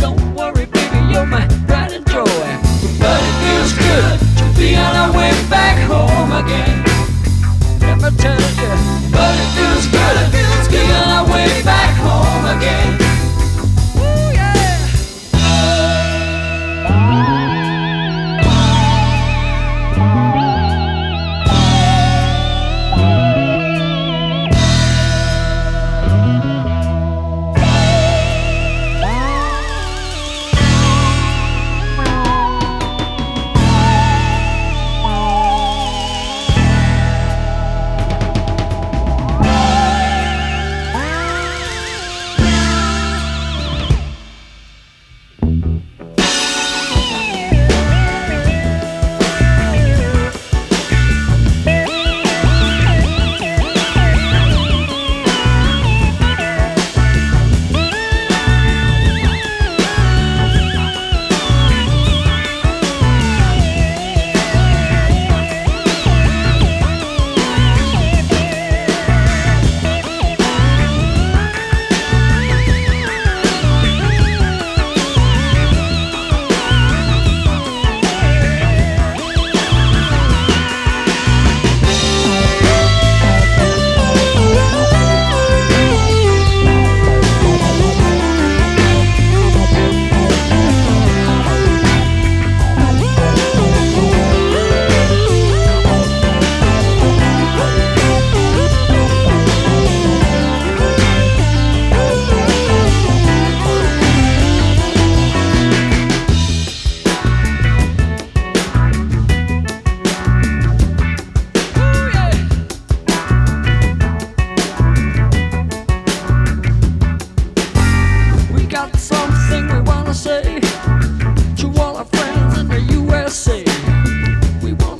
Don't worry, baby, you're my pride and joy. But it feels good to be on our way back home again.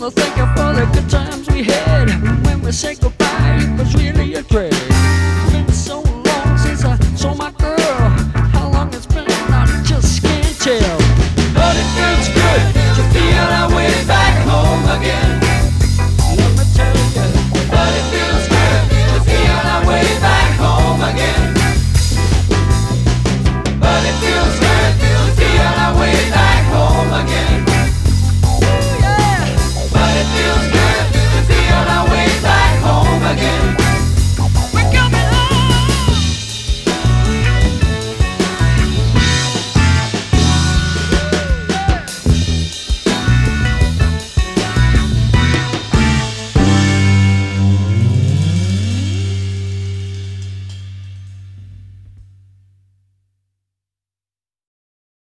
I thank you for the good times we had. When we said